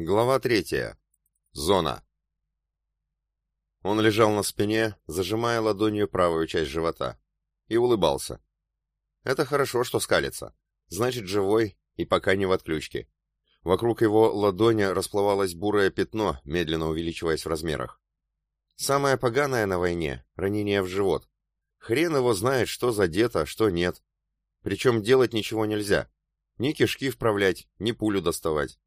Глава третья. Зона. Он лежал на спине, зажимая ладонью правую часть живота, и улыбался. Это хорошо, что скалится. Значит, живой и пока не в отключке. Вокруг его ладони расплывалось бурое пятно, медленно увеличиваясь в размерах. Самое поганое на войне — ранение в живот. Хрен его знает, что задето, что нет. Причем делать ничего нельзя. Ни кишки вправлять, ни пулю доставать.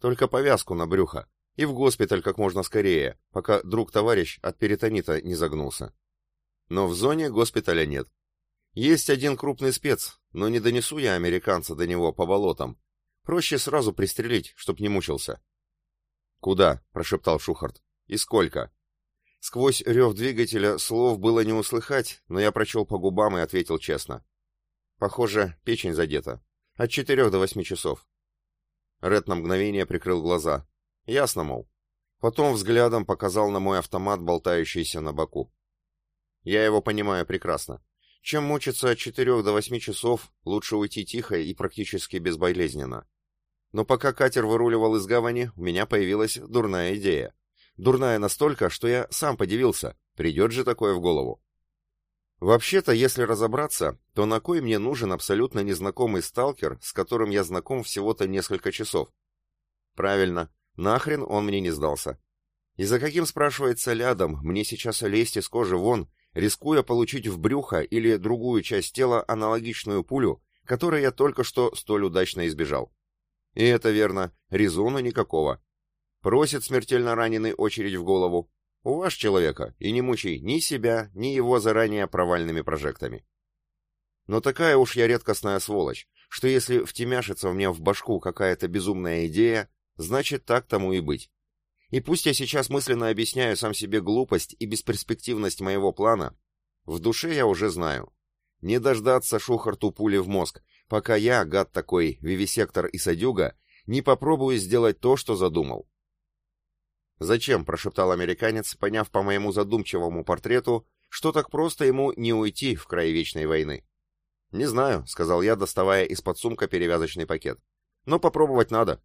Только повязку на брюхо. И в госпиталь как можно скорее, пока друг-товарищ от перитонита не загнулся. Но в зоне госпиталя нет. Есть один крупный спец, но не донесу я американца до него по болотам. Проще сразу пристрелить, чтоб не мучился. «Куда?» — прошептал Шухарт. «И сколько?» Сквозь рев двигателя слов было не услыхать, но я прочел по губам и ответил честно. «Похоже, печень задета. От четырех до восьми часов. Ред на мгновение прикрыл глаза. Ясно, мол. Потом взглядом показал на мой автомат, болтающийся на боку. Я его понимаю прекрасно. Чем мучиться от четырех до восьми часов, лучше уйти тихо и практически безболезненно. Но пока катер выруливал из гавани, у меня появилась дурная идея. Дурная настолько, что я сам подивился, придет же такое в голову. Вообще-то, если разобраться, то на кой мне нужен абсолютно незнакомый сталкер, с которым я знаком всего-то несколько часов? Правильно, нахрен он мне не сдался. И за каким, спрашивается, лядом мне сейчас лезть из кожи вон, рискуя получить в брюхо или другую часть тела аналогичную пулю, которой я только что столь удачно избежал? И это верно, резона никакого. Просит смертельно раненый очередь в голову, Уваж человека и не мучай ни себя, ни его заранее провальными прожектами. Но такая уж я редкостная сволочь, что если втемяшится мне в башку какая-то безумная идея, значит так тому и быть. И пусть я сейчас мысленно объясняю сам себе глупость и бесперспективность моего плана, в душе я уже знаю. Не дождаться Шухарту пули в мозг, пока я, гад такой, вивисектор и садюга, не попробую сделать то, что задумал. «Зачем?» — прошептал американец, поняв по моему задумчивому портрету, что так просто ему не уйти в край вечной войны. «Не знаю», — сказал я, доставая из-под сумка перевязочный пакет. «Но попробовать надо».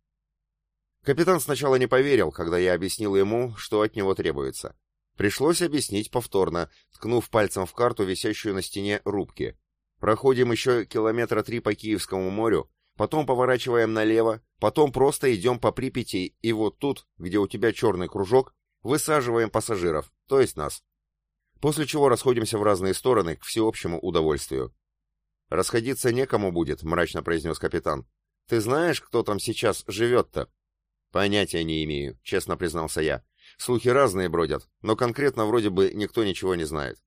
Капитан сначала не поверил, когда я объяснил ему, что от него требуется. Пришлось объяснить повторно, ткнув пальцем в карту, висящую на стене рубки. Проходим еще километра три по Киевскому морю, потом поворачиваем налево, потом просто идем по Припяти, и вот тут, где у тебя черный кружок, высаживаем пассажиров, то есть нас. После чего расходимся в разные стороны к всеобщему удовольствию. «Расходиться некому будет», — мрачно произнес капитан. «Ты знаешь, кто там сейчас живет-то?» «Понятия не имею», — честно признался я. «Слухи разные бродят, но конкретно вроде бы никто ничего не знает».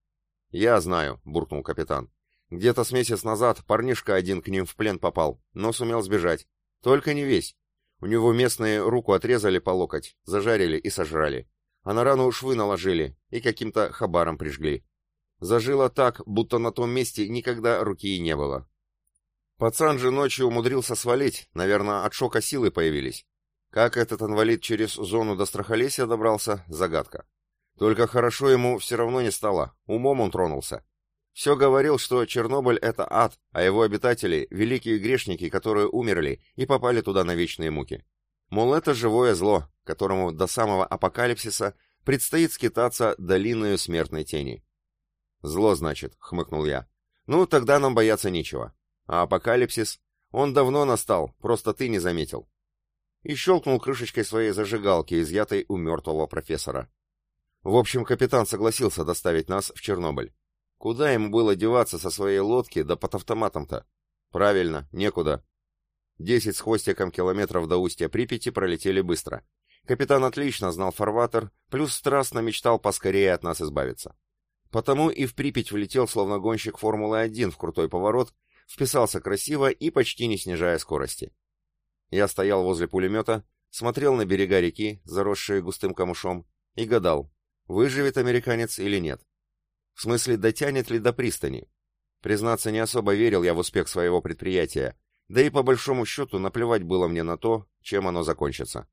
«Я знаю», — буркнул капитан. Где-то с месяц назад парнишка один к ним в плен попал, но сумел сбежать. Только не весь. У него местные руку отрезали по локоть, зажарили и сожрали. А на рану швы наложили и каким-то хабаром прижгли. Зажило так, будто на том месте никогда руки и не было. Пацан же ночью умудрился свалить, наверное, от шока силы появились. Как этот инвалид через зону до страхолесия добрался, загадка. Только хорошо ему все равно не стало, умом он тронулся. Все говорил, что Чернобыль — это ад, а его обитатели — великие грешники, которые умерли и попали туда на вечные муки. Мол, это живое зло, которому до самого апокалипсиса предстоит скитаться долиною смертной тени. «Зло, значит», — хмыкнул я. «Ну, тогда нам бояться нечего. А апокалипсис? Он давно настал, просто ты не заметил». И щелкнул крышечкой своей зажигалки, изъятой у мертвого профессора. В общем, капитан согласился доставить нас в Чернобыль. Куда ему было деваться со своей лодки да под автоматом-то? Правильно, некуда. Десять с хвостиком километров до устья Припяти пролетели быстро. Капитан отлично знал фарватер, плюс страстно мечтал поскорее от нас избавиться. Потому и в Припять влетел, словно гонщик Формулы-1 в крутой поворот, вписался красиво и почти не снижая скорости. Я стоял возле пулемета, смотрел на берега реки, заросшие густым камышом, и гадал, выживет американец или нет. В смысле, дотянет ли до пристани? Признаться, не особо верил я в успех своего предприятия, да и по большому счету наплевать было мне на то, чем оно закончится.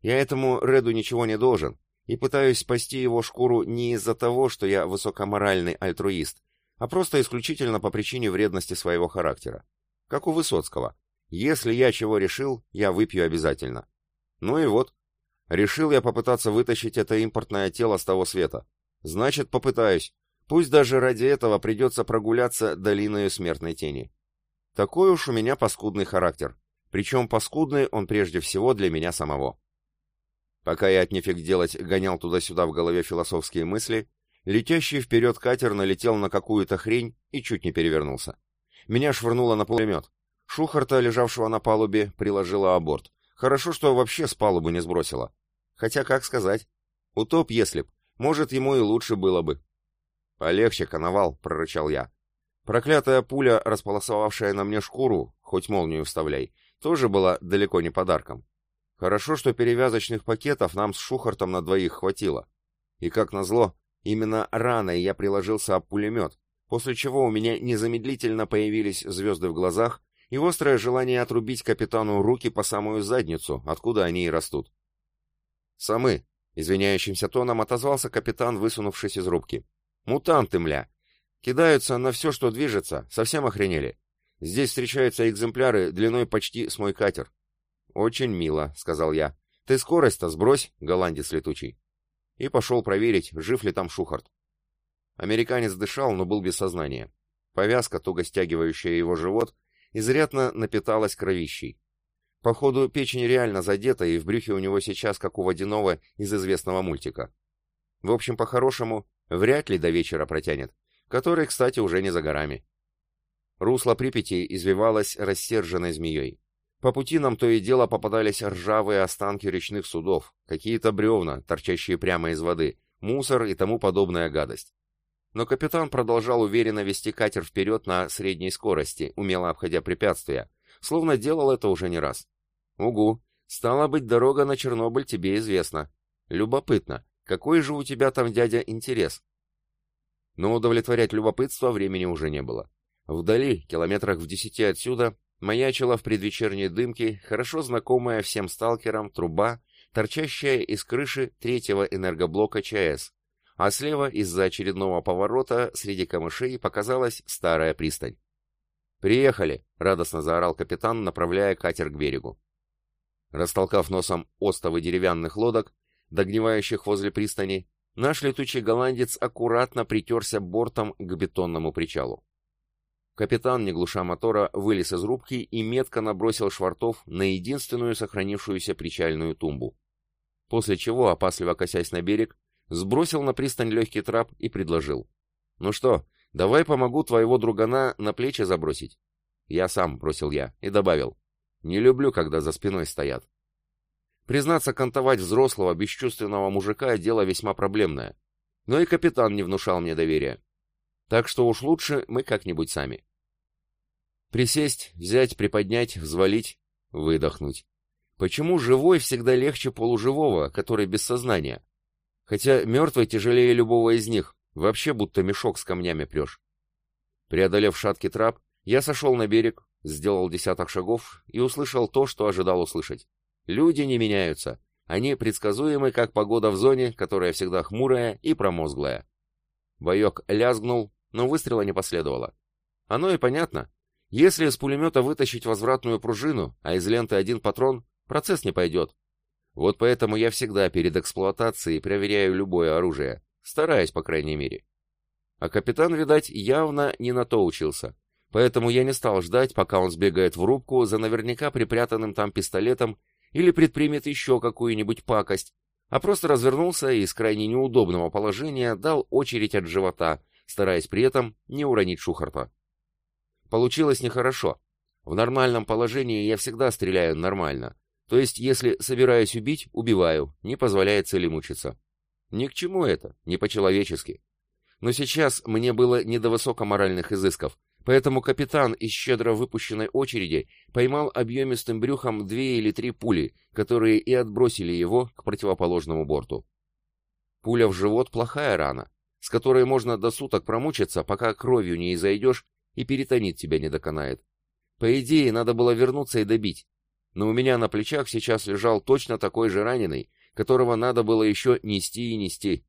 Я этому Реду ничего не должен, и пытаюсь спасти его шкуру не из-за того, что я высокоморальный альтруист, а просто исключительно по причине вредности своего характера. Как у Высоцкого. Если я чего решил, я выпью обязательно. Ну и вот, Решил я попытаться вытащить это импортное тело с того света. Значит, попытаюсь. Пусть даже ради этого придется прогуляться долиною смертной тени. Такой уж у меня паскудный характер. Причем паскудный он прежде всего для меня самого. Пока я от нефиг делать гонял туда-сюда в голове философские мысли, летящий вперед катер налетел на какую-то хрень и чуть не перевернулся. Меня швырнуло на пулемет. Шухарта, лежавшего на палубе, приложила о борт. Хорошо, что вообще с палубы не сбросила. Хотя, как сказать, утоп, если б. Может, ему и лучше было бы. «Полегче, коновал», — прорычал я. Проклятая пуля, располосовавшая на мне шкуру, хоть молнию вставляй, тоже была далеко не подарком. Хорошо, что перевязочных пакетов нам с Шухартом на двоих хватило. И как назло, именно раной я приложился об пулемет, после чего у меня незамедлительно появились звезды в глазах и острое желание отрубить капитану руки по самую задницу, откуда они и растут. «Самы!» — извиняющимся тоном отозвался капитан, высунувшись из рубки. «Мутанты, мля! Кидаются на все, что движется, совсем охренели. Здесь встречаются экземпляры длиной почти с мой катер. «Очень мило», — сказал я. «Ты скорость-то сбрось, голландец летучий». И пошел проверить, жив ли там Шухарт. Американец дышал, но был без сознания. Повязка, туго стягивающая его живот, изрядно напиталась кровищей. Походу, печень реально задета, и в брюхе у него сейчас, как у водяного из известного мультика. В общем, по-хорошему, вряд ли до вечера протянет, который, кстати, уже не за горами. Русло Припяти извивалось рассерженной змеей. По пути нам то и дело попадались ржавые останки речных судов, какие-то бревна, торчащие прямо из воды, мусор и тому подобная гадость. Но капитан продолжал уверенно вести катер вперед на средней скорости, умело обходя препятствия, словно делал это уже не раз. Угу, стало быть, дорога на Чернобыль тебе известна. Любопытно, какой же у тебя там, дядя, интерес? Но удовлетворять любопытство времени уже не было. Вдали, километрах в десяти отсюда, маячила в предвечерней дымке хорошо знакомая всем сталкерам труба, торчащая из крыши третьего энергоблока ЧАЭС, а слева из-за очередного поворота среди камышей показалась старая пристань. «Приехали!» — радостно заорал капитан, направляя катер к берегу. Растолкав носом остовы деревянных лодок, догнивающих возле пристани, наш летучий голландец аккуратно притерся бортом к бетонному причалу. Капитан, не глуша мотора, вылез из рубки и метко набросил швартов на единственную сохранившуюся причальную тумбу. После чего, опасливо косясь на берег, сбросил на пристань легкий трап и предложил. «Ну что, давай помогу твоего другана на плечи забросить?» «Я сам», — бросил я, и добавил. «Не люблю, когда за спиной стоят». Признаться, кантовать взрослого, бесчувственного мужика — дело весьма проблемное. Но и капитан не внушал мне доверия. Так что уж лучше мы как-нибудь сами. Присесть, взять, приподнять, взвалить, выдохнуть. Почему живой всегда легче полуживого, который без сознания? Хотя мертвый тяжелее любого из них, вообще будто мешок с камнями прешь. Преодолев шаткий трап, я сошел на берег, сделал десяток шагов и услышал то, что ожидал услышать. Люди не меняются. Они предсказуемы, как погода в зоне, которая всегда хмурая и промозглая. Боек лязгнул, но выстрела не последовало. Оно и понятно. Если из пулемета вытащить возвратную пружину, а из ленты один патрон, процесс не пойдет. Вот поэтому я всегда перед эксплуатацией проверяю любое оружие, стараюсь, по крайней мере. А капитан, видать, явно не на то учился. Поэтому я не стал ждать, пока он сбегает в рубку за наверняка припрятанным там пистолетом или предпримет еще какую-нибудь пакость, а просто развернулся и из крайне неудобного положения дал очередь от живота, стараясь при этом не уронить Шухарта. Получилось нехорошо. В нормальном положении я всегда стреляю нормально. То есть, если собираюсь убить, убиваю, не позволяя цели мучиться. Ни к чему это, не по-человечески. Но сейчас мне было не до высокоморальных изысков, поэтому капитан из щедро выпущенной очереди поймал объемистым брюхом две или три пули, которые и отбросили его к противоположному борту. Пуля в живот — плохая рана, с которой можно до суток промучиться, пока кровью не изойдешь и перитонит тебя не доконает. По идее, надо было вернуться и добить. Но у меня на плечах сейчас лежал точно такой же раненый, которого надо было еще нести и нести.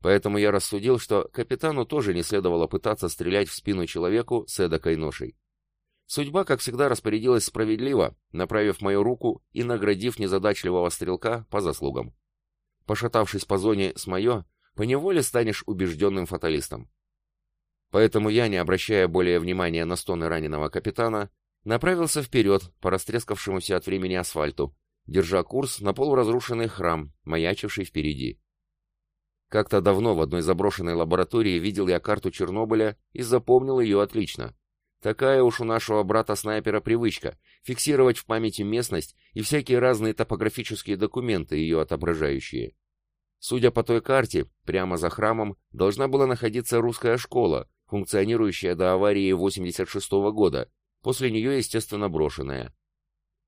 Поэтому я рассудил, что капитану тоже не следовало пытаться стрелять в спину человеку с эдакой ношей. Судьба, как всегда, распорядилась справедливо, направив мою руку и наградив незадачливого стрелка по заслугам. Пошатавшись по зоне с мое, поневоле станешь убежденным фаталистом. Поэтому я, не обращая более внимания на стоны раненого капитана, направился вперед по растрескавшемуся от времени асфальту, держа курс на полуразрушенный храм, маячивший впереди. Как-то давно в одной заброшенной лаборатории видел я карту Чернобыля и запомнил ее отлично. Такая уж у нашего брата-снайпера привычка — фиксировать в памяти местность и всякие разные топографические документы, ее отображающие. Судя по той карте, прямо за храмом должна была находиться русская школа, функционирующая до аварии 86 -го года, после нее, естественно, брошенная.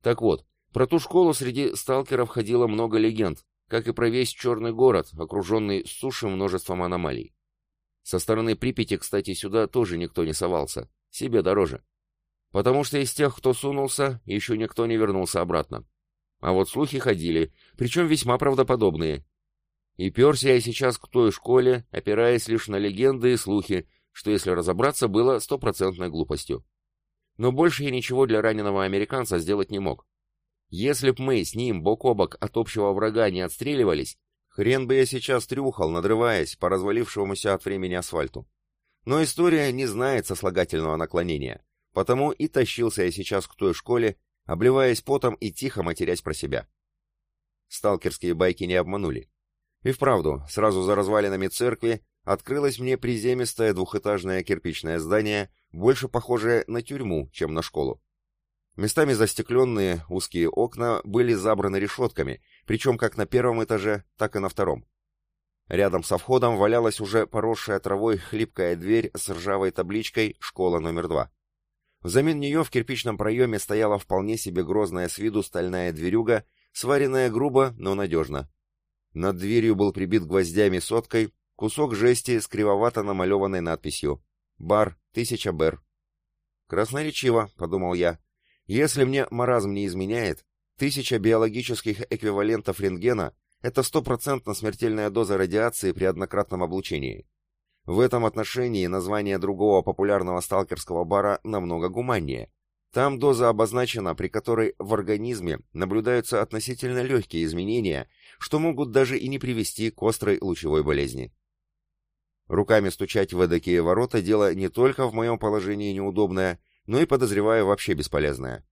Так вот, про ту школу среди сталкеров ходило много легенд, как и про весь черный город, окруженный сушим множеством аномалий. Со стороны Припяти, кстати, сюда тоже никто не совался. Себе дороже. Потому что из тех, кто сунулся, еще никто не вернулся обратно. А вот слухи ходили, причем весьма правдоподобные. И перся я сейчас к той школе, опираясь лишь на легенды и слухи, что, если разобраться, было стопроцентной глупостью. Но больше я ничего для раненого американца сделать не мог. Если б мы с ним бок о бок от общего врага не отстреливались, хрен бы я сейчас трюхал, надрываясь по развалившемуся от времени асфальту. Но история не знает сослагательного наклонения, потому и тащился я сейчас к той школе, обливаясь потом и тихо матерясь про себя. Сталкерские байки не обманули. И вправду, сразу за развалинами церкви открылось мне приземистое двухэтажное кирпичное здание, больше похожее на тюрьму, чем на школу. Местами застекленные узкие окна были забраны решетками, причем как на первом этаже, так и на втором. Рядом со входом валялась уже поросшая травой хлипкая дверь с ржавой табличкой «Школа номер два». Взамен нее в кирпичном проеме стояла вполне себе грозная с виду стальная дверюга, сваренная грубо, но надежно. Над дверью был прибит гвоздями соткой кусок жести с кривовато намалеванной надписью «Бар, тысяча бер». «Красноречиво», — подумал я. «Если мне маразм не изменяет, тысяча биологических эквивалентов рентгена это стопроцентно смертельная доза радиации при однократном облучении. В этом отношении название другого популярного сталкерского бара намного гуманнее. Там доза обозначена, при которой в организме наблюдаются относительно легкие изменения, что могут даже и не привести к острой лучевой болезни. Руками стучать в эдакие ворота дело не только в моем положении неудобное, но и, подозреваю, вообще бесполезное.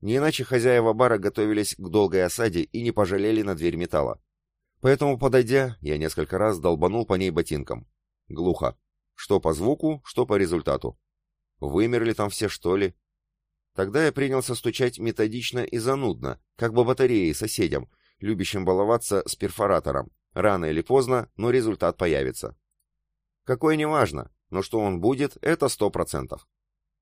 Не иначе хозяева бара готовились к долгой осаде и не пожалели на дверь металла. Поэтому, подойдя, я несколько раз долбанул по ней ботинком. Глухо. Что по звуку, что по результату. Вымерли там все, что ли? Тогда я принялся стучать методично и занудно, как бы батареи соседям, любящим баловаться с перфоратором. Рано или поздно, но результат появится. Какой не важно, но что он будет, это сто процентов.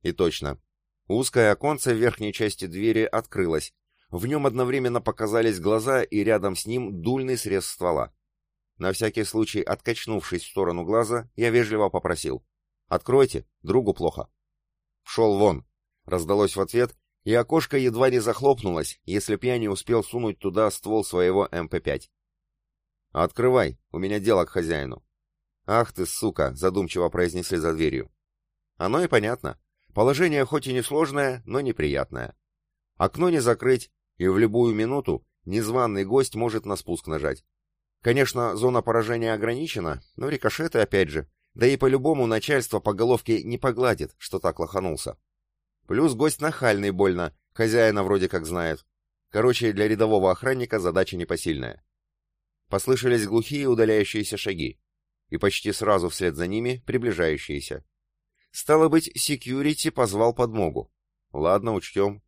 И точно. Узкое оконце в верхней части двери открылось, в нем одновременно показались глаза и рядом с ним дульный срез ствола. На всякий случай, откачнувшись в сторону глаза, я вежливо попросил. «Откройте, другу плохо». «Шел вон!» — раздалось в ответ, и окошко едва не захлопнулось, если б я не успел сунуть туда ствол своего МП-5. «Открывай, у меня дело к хозяину». «Ах ты, сука!» — задумчиво произнесли за дверью. Оно и понятно. Положение хоть и несложное, но неприятное. Окно не закрыть, и в любую минуту незваный гость может на спуск нажать. Конечно, зона поражения ограничена, но рикошеты опять же, да и по-любому начальство по головке не погладит, что так лоханулся. Плюс гость нахальный больно, хозяина вроде как знает. Короче, для рядового охранника задача непосильная. Послышались глухие удаляющиеся шаги, и почти сразу вслед за ними приближающиеся. Стало быть, секьюрити позвал подмогу. Ладно, учтем.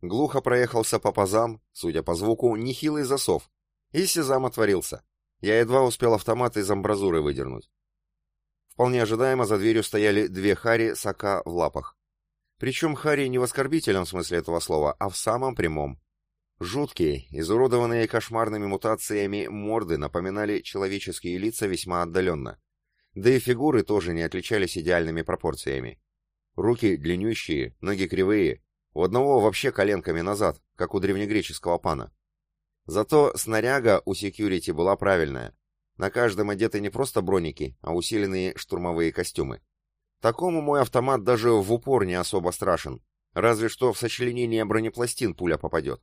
Глухо проехался по пазам, судя по звуку, нехилый засов, и сезам отворился. Я едва успел автомат из амбразуры выдернуть. Вполне ожидаемо за дверью стояли две хари с в лапах. Причем хари не в оскорбительном смысле этого слова, а в самом прямом. Жуткие, изуродованные кошмарными мутациями морды напоминали человеческие лица весьма отдаленно. Да и фигуры тоже не отличались идеальными пропорциями. Руки длиннющие, ноги кривые, у одного вообще коленками назад, как у древнегреческого пана. Зато снаряга у секьюрити была правильная. На каждом одеты не просто броники, а усиленные штурмовые костюмы. Такому мой автомат даже в упор не особо страшен, Разве что в сочленение бронепластин пуля попадет.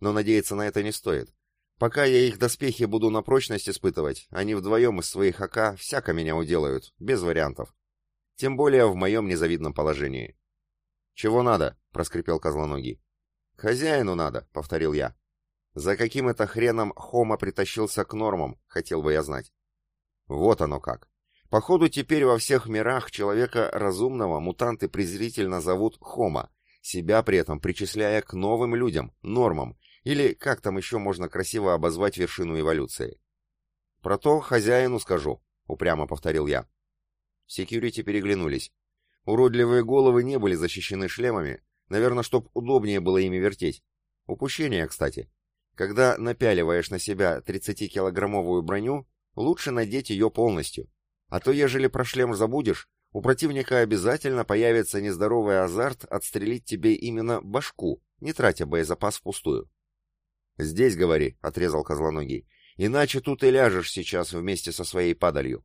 Но надеяться на это не стоит. Пока я их доспехи буду на прочность испытывать, они вдвоем из своих АК всяко меня уделают, без вариантов. Тем более в моем незавидном положении. «Чего надо?» — проскрипел Козлоногий. «Хозяину надо», — повторил я. «За каким это хреном Хома притащился к нормам, хотел бы я знать». Вот оно как. Походу, теперь во всех мирах человека разумного мутанты презрительно зовут Хома, себя при этом причисляя к новым людям, нормам, или как там еще можно красиво обозвать вершину эволюции. «Про то хозяину скажу», — упрямо повторил я. Секьюрити переглянулись. Уродливые головы не были защищены шлемами, наверное, чтоб удобнее было ими вертеть. Упущение, кстати. Когда напяливаешь на себя 30-килограммовую броню, лучше надеть ее полностью. А то, ежели про шлем забудешь, у противника обязательно появится нездоровый азарт отстрелить тебе именно башку, не тратя боезапас впустую. «Здесь, говори», — отрезал Козлоногий, — «иначе тут и ляжешь сейчас вместе со своей падалью».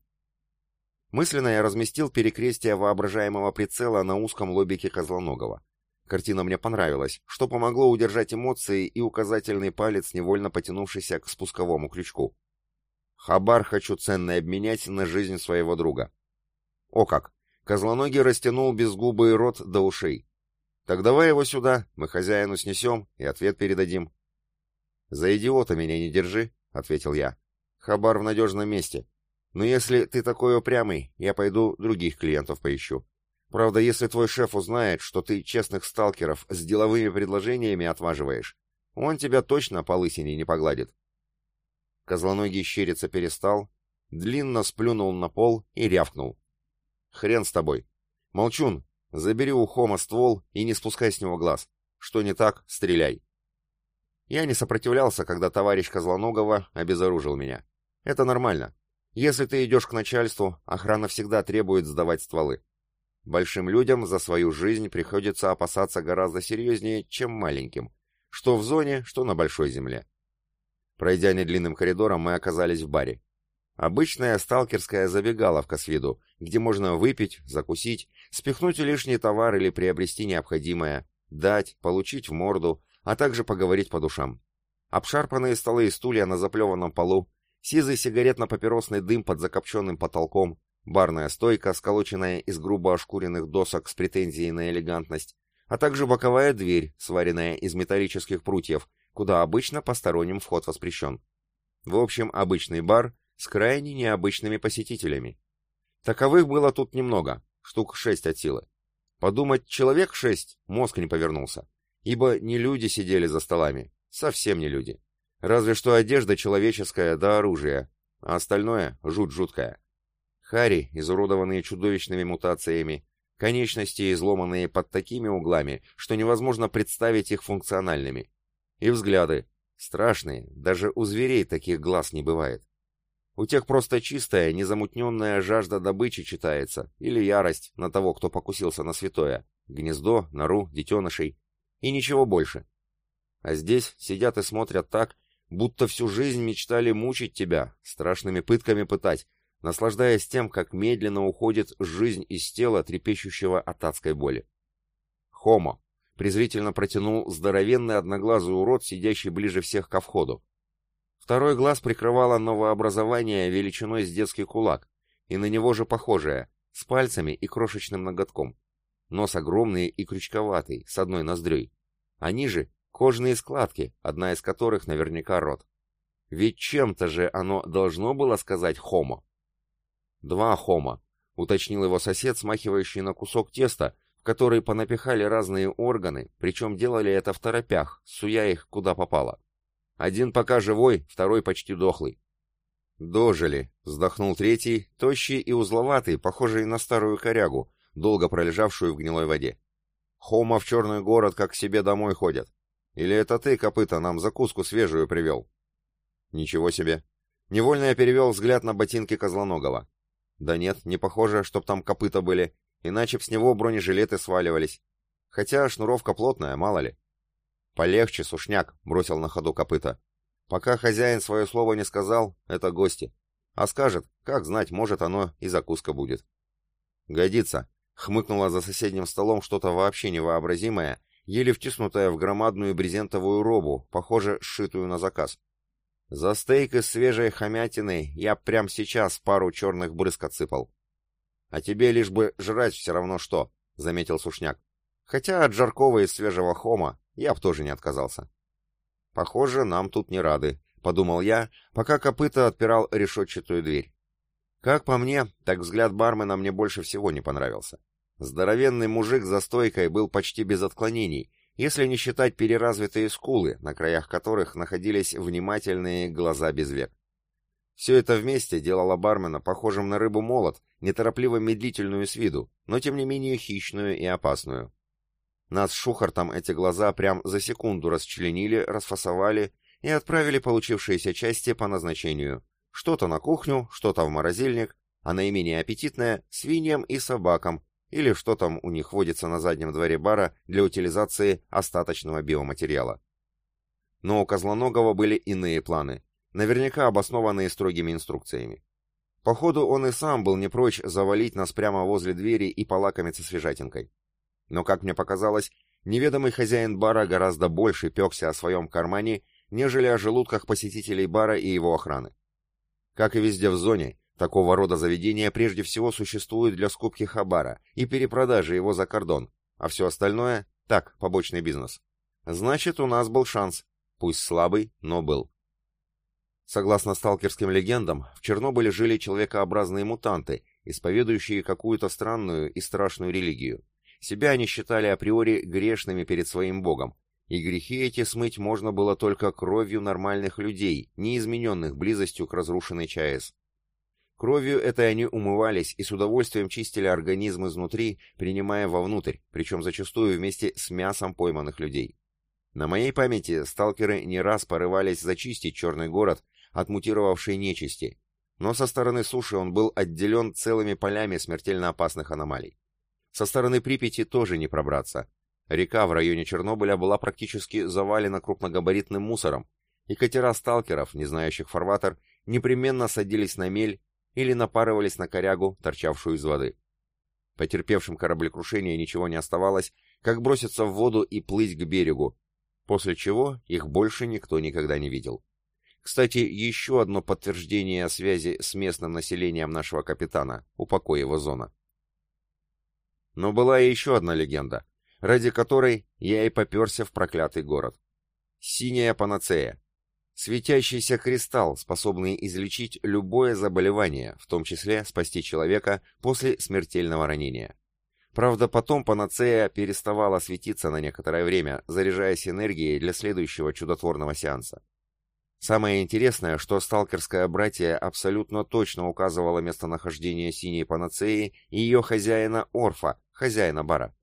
Мысленно я разместил перекрестие воображаемого прицела на узком лобике Козлоногова. Картина мне понравилась, что помогло удержать эмоции и указательный палец, невольно потянувшийся к спусковому крючку. Хабар хочу ценный обменять на жизнь своего друга. О как! Козлоногий растянул безгубый рот до ушей. Так давай его сюда, мы хозяину снесем и ответ передадим. «За идиота меня не держи», — ответил я. «Хабар в надежном месте. Но если ты такой упрямый, я пойду других клиентов поищу. Правда, если твой шеф узнает, что ты честных сталкеров с деловыми предложениями отваживаешь, он тебя точно по лысине не погладит». Козлоногий щериться перестал, длинно сплюнул на пол и рявкнул. «Хрен с тобой. Молчун, забери у Хома ствол и не спускай с него глаз. Что не так, стреляй». Я не сопротивлялся, когда товарищ Козлоногова обезоружил меня. Это нормально. Если ты идешь к начальству, охрана всегда требует сдавать стволы. Большим людям за свою жизнь приходится опасаться гораздо серьезнее, чем маленьким, что в зоне, что на большой земле. Пройдя недлинным коридором, мы оказались в баре. Обычная сталкерская забегаловка с виду, где можно выпить, закусить, спихнуть лишний товар или приобрести необходимое, дать, получить в морду, а также поговорить по душам. Обшарпанные столы и стулья на заплеванном полу, сизый сигаретно-папиросный дым под закопченным потолком, барная стойка, сколоченная из грубо ошкуренных досок с претензией на элегантность, а также боковая дверь, сваренная из металлических прутьев, куда обычно посторонним вход воспрещен. В общем, обычный бар с крайне необычными посетителями. Таковых было тут немного, штук шесть от силы. Подумать, человек шесть, мозг не повернулся ибо не люди сидели за столами, совсем не люди. Разве что одежда человеческая да оружие, а остальное — жуть жуткая. Хари, изуродованные чудовищными мутациями, конечности изломанные под такими углами, что невозможно представить их функциональными. И взгляды. Страшные, даже у зверей таких глаз не бывает. У тех просто чистая, незамутненная жажда добычи читается, или ярость на того, кто покусился на святое, гнездо, нору, детенышей и ничего больше. А здесь сидят и смотрят так, будто всю жизнь мечтали мучить тебя, страшными пытками пытать, наслаждаясь тем, как медленно уходит жизнь из тела, трепещущего от адской боли. «Хомо!» — презрительно протянул здоровенный одноглазый урод, сидящий ближе всех ко входу. Второй глаз прикрывало новообразование величиной с детский кулак, и на него же похожее, с пальцами и крошечным ноготком. Нос огромный и крючковатый, с одной ноздрёй. А ниже — кожные складки, одна из которых наверняка рот. Ведь чем-то же оно должно было сказать «хомо». «Два хома», — уточнил его сосед, смахивающий на кусок теста, в который понапихали разные органы, причем делали это в торопях, суя их куда попало. Один пока живой, второй почти дохлый. «Дожили», — вздохнул третий, тощий и узловатый, похожий на старую корягу, долго пролежавшую в гнилой воде. Хома в черный город как к себе домой ходят. Или это ты, копыта, нам закуску свежую привел? Ничего себе. Невольно я перевел взгляд на ботинки Козлоногова. Да нет, не похоже, чтоб там копыта были, иначе б с него бронежилеты сваливались. Хотя шнуровка плотная, мало ли. Полегче, сушняк, бросил на ходу копыта. Пока хозяин свое слово не сказал, это гости. А скажет, как знать, может оно и закуска будет. Годится, Хмыкнуло за соседним столом что-то вообще невообразимое, еле втиснутая в громадную брезентовую робу, похоже, сшитую на заказ. За стейк из свежей хомятины я прямо сейчас пару черных брызг отсыпал. А тебе лишь бы жрать все равно что, — заметил Сушняк. Хотя от жаркого из свежего хома я б тоже не отказался. Похоже, нам тут не рады, — подумал я, пока копыта отпирал решетчатую дверь. Как по мне, так взгляд бармена мне больше всего не понравился. Здоровенный мужик за стойкой был почти без отклонений, если не считать переразвитые скулы, на краях которых находились внимательные глаза без век. Все это вместе делало бармена похожим на рыбу-молот, неторопливо медлительную с виду, но тем не менее хищную и опасную. Нас с Шухартом эти глаза прям за секунду расчленили, расфасовали и отправили получившиеся части по назначению. Что-то на кухню, что-то в морозильник, а наименее аппетитное — свиньям и собакам, или что там у них водится на заднем дворе бара для утилизации остаточного биоматериала. Но у Козлоногова были иные планы, наверняка обоснованные строгими инструкциями. Походу, он и сам был не прочь завалить нас прямо возле двери и полакомиться свежатинкой. Но, как мне показалось, неведомый хозяин бара гораздо больше пекся о своем кармане, нежели о желудках посетителей бара и его охраны. Как и везде в зоне, Такого рода заведения прежде всего существуют для скупки хабара и перепродажи его за кордон, а все остальное – так, побочный бизнес. Значит, у нас был шанс. Пусть слабый, но был. Согласно сталкерским легендам, в Чернобыле жили человекообразные мутанты, исповедующие какую-то странную и страшную религию. Себя они считали априори грешными перед своим богом, и грехи эти смыть можно было только кровью нормальных людей, не измененных близостью к разрушенной ЧАЭС. Кровью этой они умывались и с удовольствием чистили организм изнутри, принимая вовнутрь, причем зачастую вместе с мясом пойманных людей. На моей памяти сталкеры не раз порывались зачистить черный город от мутировавшей нечисти, но со стороны суши он был отделен целыми полями смертельно опасных аномалий. Со стороны Припяти тоже не пробраться. Река в районе Чернобыля была практически завалена крупногабаритным мусором, и катера сталкеров, не знающих фарватер, непременно садились на мель или напарывались на корягу, торчавшую из воды. Потерпевшим кораблекрушение ничего не оставалось, как броситься в воду и плыть к берегу, после чего их больше никто никогда не видел. Кстати, еще одно подтверждение связи с местным населением нашего капитана, упокой его зона. Но была и еще одна легенда, ради которой я и поперся в проклятый город. Синяя панацея. Светящийся кристалл, способный излечить любое заболевание, в том числе спасти человека после смертельного ранения. Правда, потом панацея переставала светиться на некоторое время, заряжаясь энергией для следующего чудотворного сеанса. Самое интересное, что сталкерское братье абсолютно точно указывало местонахождение синей панацеи и ее хозяина Орфа, хозяина бара.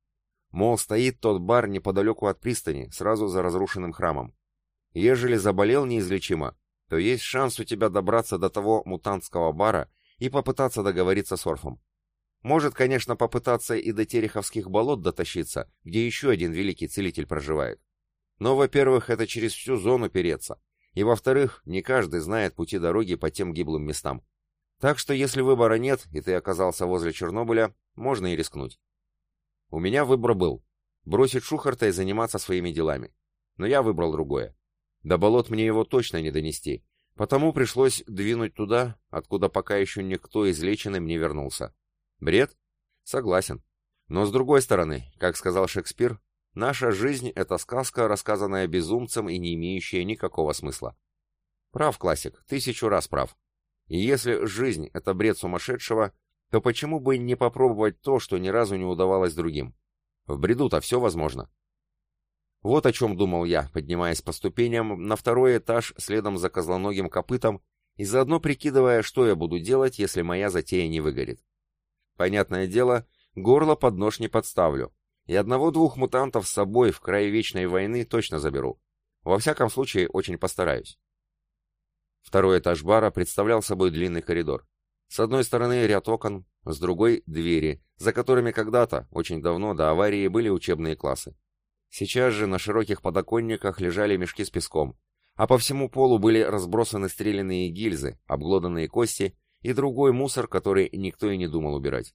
Мол, стоит тот бар неподалеку от пристани, сразу за разрушенным храмом. Ежели заболел неизлечимо, то есть шанс у тебя добраться до того мутантского бара и попытаться договориться с Орфом. Может, конечно, попытаться и до Тереховских болот дотащиться, где еще один великий целитель проживает. Но, во-первых, это через всю зону переться. И, во-вторых, не каждый знает пути дороги по тем гиблым местам. Так что, если выбора нет, и ты оказался возле Чернобыля, можно и рискнуть. У меня выбор был. Бросить Шухарта и заниматься своими делами. Но я выбрал другое. До болот мне его точно не донести, потому пришлось двинуть туда, откуда пока еще никто излеченным не вернулся. Бред? Согласен. Но с другой стороны, как сказал Шекспир, наша жизнь — это сказка, рассказанная безумцем и не имеющая никакого смысла. Прав, классик, тысячу раз прав. И если жизнь — это бред сумасшедшего, то почему бы не попробовать то, что ни разу не удавалось другим? В бреду-то все возможно. Вот о чем думал я, поднимаясь по ступеням на второй этаж следом за козлоногим копытом и заодно прикидывая, что я буду делать, если моя затея не выгорит. Понятное дело, горло под нож не подставлю, и одного-двух мутантов с собой в крае вечной войны точно заберу. Во всяком случае, очень постараюсь. Второй этаж бара представлял собой длинный коридор. С одной стороны ряд окон, с другой — двери, за которыми когда-то, очень давно, до аварии, были учебные классы. Сейчас же на широких подоконниках лежали мешки с песком, а по всему полу были разбросаны стрелянные гильзы, обглоданные кости и другой мусор, который никто и не думал убирать.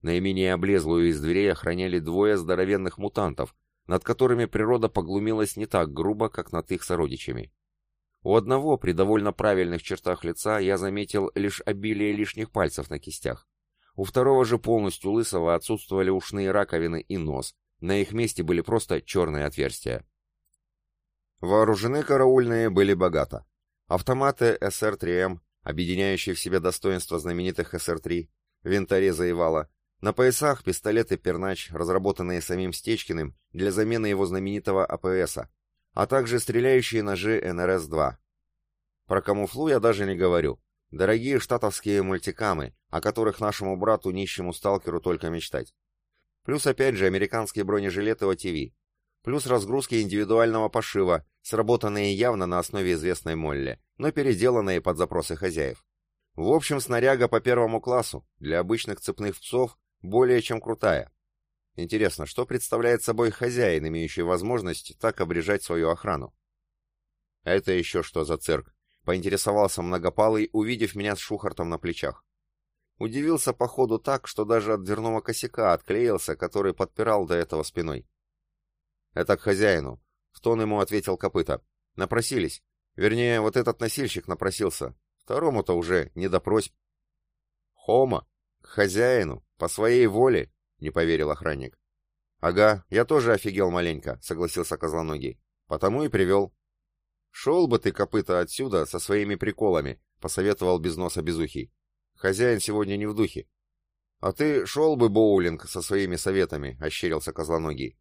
Наименее облезлую из дверей охраняли двое здоровенных мутантов, над которыми природа поглумилась не так грубо, как над их сородичами. У одного при довольно правильных чертах лица я заметил лишь обилие лишних пальцев на кистях. У второго же полностью лысого отсутствовали ушные раковины и нос, на их месте были просто черные отверстия. Вооружены караульные были богато. Автоматы СР-3М, объединяющие в себе достоинства знаменитых СР-3, винтореза и вала, на поясах пистолеты «Пернач», разработанные самим Стечкиным для замены его знаменитого АПСа, а также стреляющие ножи НРС-2. Про камуфлу я даже не говорю. Дорогие штатовские мультикамы, о которых нашему брату нищему сталкеру только мечтать. Плюс опять же американские бронежилеты ОТВ. Плюс разгрузки индивидуального пошива, сработанные явно на основе известной Молли, но переделанные под запросы хозяев. В общем, снаряга по первому классу, для обычных цепных псов, более чем крутая. Интересно, что представляет собой хозяин, имеющий возможность так обрежать свою охрану? Это еще что за цирк? Поинтересовался многопалый, увидев меня с шухартом на плечах. Удивился походу так, что даже от дверного косяка отклеился, который подпирал до этого спиной. «Это к хозяину», — в тон ему ответил копыта. «Напросились. Вернее, вот этот носильщик напросился. Второму-то уже не до просьб». «Хома? К хозяину? По своей воле?» — не поверил охранник. «Ага, я тоже офигел маленько», — согласился Козлоногий. «Потому и привел». «Шел бы ты, копыта, отсюда со своими приколами», — посоветовал без носа безухий. «Хозяин сегодня не в духе». «А ты шел бы, боулинг, со своими советами», — ощерился Козлоногий.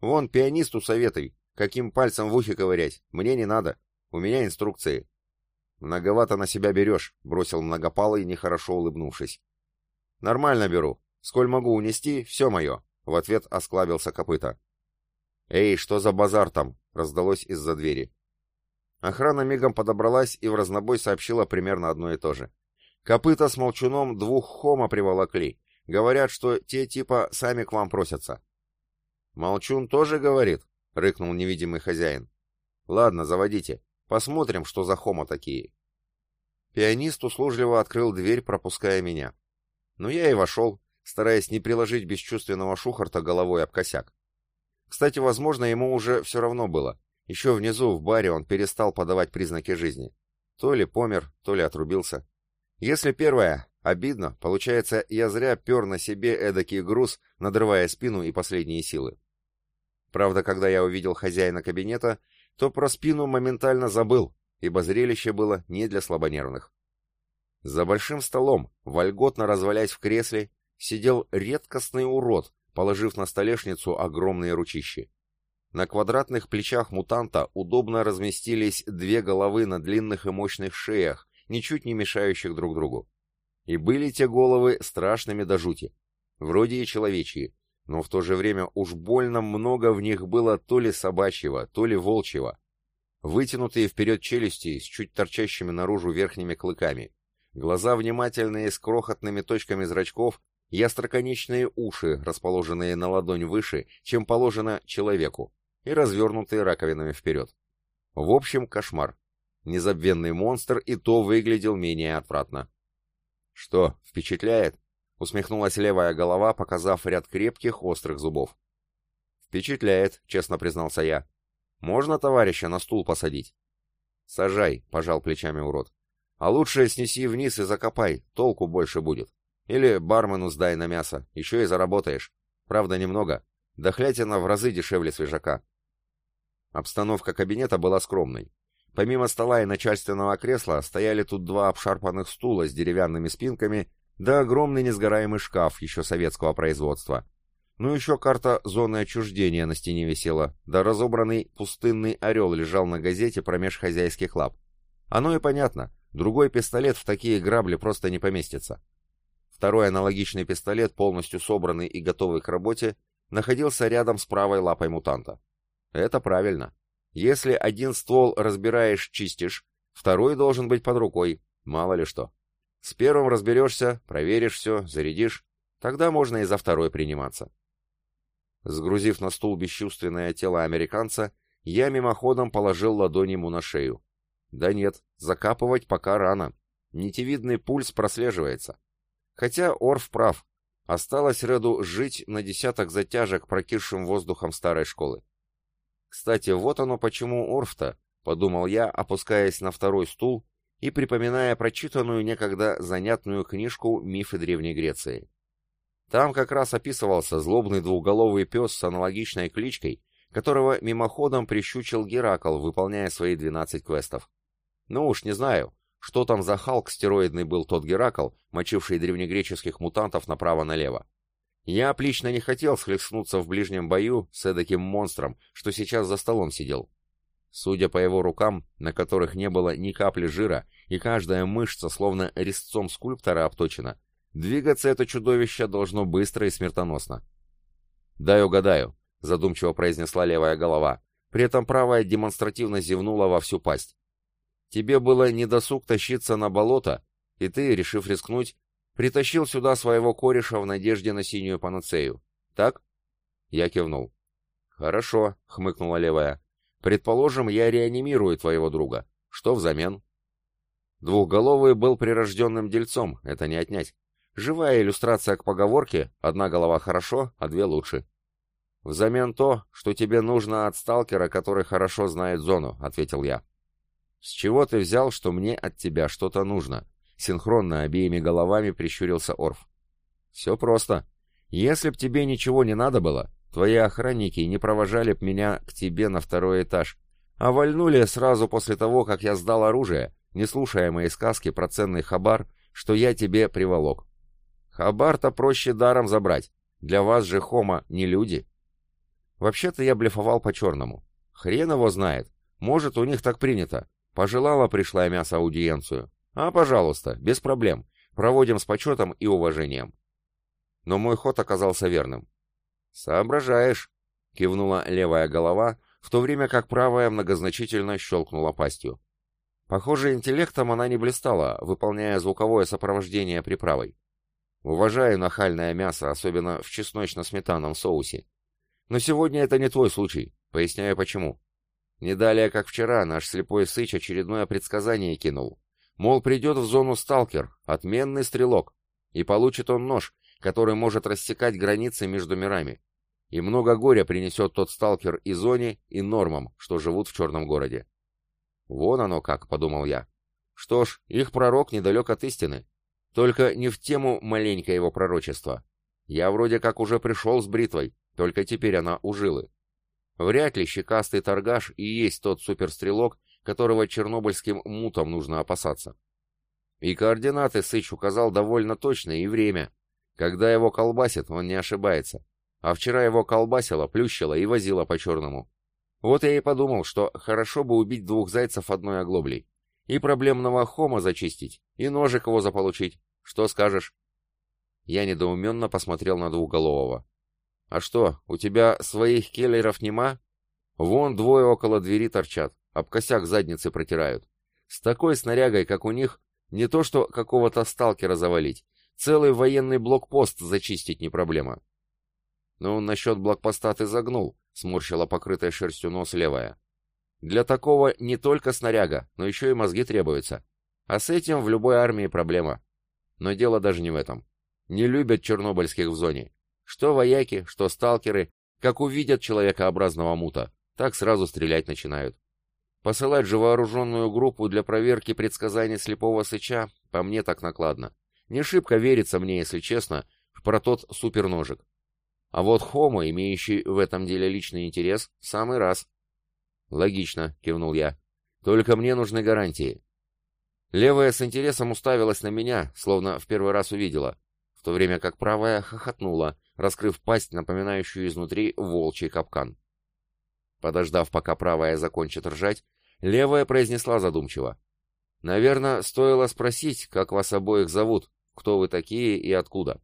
«Вон, пианисту советуй, каким пальцем в ухе ковырять. Мне не надо. У меня инструкции». «Многовато на себя берешь», — бросил многопалый, нехорошо улыбнувшись. «Нормально беру. Сколь могу унести, все мое», — в ответ осклабился копыта. «Эй, что за базар там?» — раздалось из-за двери. Охрана мигом подобралась и в разнобой сообщила примерно одно и то же. Копыта с молчуном двух хома приволокли. Говорят, что те типа сами к вам просятся. «Молчун тоже говорит?» — рыкнул невидимый хозяин. «Ладно, заводите. Посмотрим, что за хома такие». Пианист услужливо открыл дверь, пропуская меня. Но я и вошел, стараясь не приложить бесчувственного шухарта головой об косяк. Кстати, возможно, ему уже все равно было. Еще внизу, в баре, он перестал подавать признаки жизни. То ли помер, то ли отрубился. Если первое, обидно, получается, я зря пер на себе эдакий груз, надрывая спину и последние силы. Правда, когда я увидел хозяина кабинета, то про спину моментально забыл, ибо зрелище было не для слабонервных. За большим столом, вольготно развалясь в кресле, сидел редкостный урод, положив на столешницу огромные ручищи. На квадратных плечах мутанта удобно разместились две головы на длинных и мощных шеях, ничуть не мешающих друг другу. И были те головы страшными до жути. Вроде и человечьи, но в то же время уж больно много в них было то ли собачьего, то ли волчьего. Вытянутые вперед челюсти с чуть торчащими наружу верхними клыками, глаза внимательные с крохотными точками зрачков и остроконечные уши, расположенные на ладонь выше, чем положено человеку, и развернутые раковинами вперед. В общем, кошмар. Незабвенный монстр и то выглядел менее отвратно. «Что, впечатляет?» — усмехнулась левая голова, показав ряд крепких острых зубов. «Впечатляет», — честно признался я. «Можно товарища на стул посадить?» «Сажай», — пожал плечами урод. «А лучше снеси вниз и закопай, толку больше будет». Или бармену сдай на мясо, еще и заработаешь. Правда, немного. Дохлятина в разы дешевле свежака. Обстановка кабинета была скромной. Помимо стола и начальственного кресла стояли тут два обшарпанных стула с деревянными спинками, да огромный несгораемый шкаф еще советского производства. Ну еще карта зоны отчуждения на стене висела, да разобранный пустынный орел лежал на газете промеж хозяйских лап. Оно и понятно, другой пистолет в такие грабли просто не поместится. Второй аналогичный пистолет, полностью собранный и готовый к работе, находился рядом с правой лапой мутанта. Это правильно. Если один ствол разбираешь, чистишь, второй должен быть под рукой, мало ли что. С первым разберешься, проверишь все, зарядишь, тогда можно и за второй приниматься. Сгрузив на стул бесчувственное тело американца, я мимоходом положил ладонь ему на шею. Да нет, закапывать пока рано. Нитевидный пульс прослеживается. Хотя Орф прав. Осталось Реду жить на десяток затяжек прокисшим воздухом старой школы. Кстати, вот оно почему Орфта, подумал я, опускаясь на второй стул и припоминая прочитанную некогда занятную книжку «Мифы Древней Греции». Там как раз описывался злобный двухголовый пес с аналогичной кличкой, которого мимоходом прищучил Геракл, выполняя свои 12 квестов. Ну уж не знаю, что там за Халк стероидный был тот Геракл, мочивший древнегреческих мутантов направо-налево. Я лично не хотел схлестнуться в ближнем бою с эдаким монстром, что сейчас за столом сидел. Судя по его рукам, на которых не было ни капли жира, и каждая мышца словно резцом скульптора обточена, двигаться это чудовище должно быстро и смертоносно. «Дай угадаю», — задумчиво произнесла левая голова. При этом правая демонстративно зевнула во всю пасть. Тебе было недосуг тащиться на болото, и ты, решив рискнуть, притащил сюда своего кореша в надежде на синюю панацею. Так? Я кивнул. Хорошо, хмыкнула левая. Предположим, я реанимирую твоего друга. Что взамен? Двухголовый был прирожденным дельцом, это не отнять. Живая иллюстрация к поговорке «одна голова хорошо, а две лучше». «Взамен то, что тебе нужно от сталкера, который хорошо знает зону», — ответил я. «С чего ты взял, что мне от тебя что-то нужно?» Синхронно обеими головами прищурился Орф. «Все просто. Если б тебе ничего не надо было, твои охранники не провожали б меня к тебе на второй этаж, а вальнули сразу после того, как я сдал оружие, не слушая мои сказки про ценный хабар, что я тебе приволок. Хабар-то проще даром забрать. Для вас же хома не люди. Вообще-то я блефовал по-черному. Хрен его знает. Может, у них так принято. Пожелала пришла мясо аудиенцию. А, пожалуйста, без проблем. Проводим с почетом и уважением. Но мой ход оказался верным. «Соображаешь», — кивнула левая голова, в то время как правая многозначительно щелкнула пастью. Похоже, интеллектом она не блистала, выполняя звуковое сопровождение приправой. Уважаю нахальное мясо, особенно в чесночно-сметанном соусе. Но сегодня это не твой случай. Поясняю почему. Не далее, как вчера, наш слепой сыч очередное предсказание кинул. Мол, придет в зону сталкер, отменный стрелок, и получит он нож, который может рассекать границы между мирами. И много горя принесет тот сталкер и зоне, и нормам, что живут в черном городе. Вон оно как, подумал я. Что ж, их пророк недалек от истины. Только не в тему маленькое его пророчества. Я вроде как уже пришел с бритвой, только теперь она у жилы. Вряд ли щекастый торгаш и есть тот суперстрелок, которого чернобыльским мутам нужно опасаться. И координаты Сыч указал довольно точно и время. Когда его колбасит, он не ошибается. А вчера его колбасило, плющило и возило по-черному. Вот я и подумал, что хорошо бы убить двух зайцев одной оглоблей. И проблемного хома зачистить, и ножик его заполучить. Что скажешь? Я недоуменно посмотрел на двухголового. «А что, у тебя своих келлеров нема? Вон двое около двери торчат, об косяк задницы протирают. С такой снарягой, как у них, не то что какого-то сталкера завалить, целый военный блокпост зачистить не проблема». «Ну, насчет блокпоста ты загнул», — сморщила покрытая шерстью нос левая. «Для такого не только снаряга, но еще и мозги требуются. А с этим в любой армии проблема. Но дело даже не в этом. Не любят чернобыльских в зоне. Что вояки, что сталкеры, как увидят человекообразного мута, так сразу стрелять начинают. Посылать же вооруженную группу для проверки предсказаний слепого сыча, по мне так накладно. Не шибко верится мне, если честно, про тот суперножик. А вот Хомо, имеющий в этом деле личный интерес, в самый раз. Логично, кивнул я. Только мне нужны гарантии. Левая с интересом уставилась на меня, словно в первый раз увидела, в то время как правая хохотнула, раскрыв пасть, напоминающую изнутри волчий капкан. Подождав, пока правая закончит ржать, левая произнесла задумчиво. «Наверное, стоило спросить, как вас обоих зовут, кто вы такие и откуда».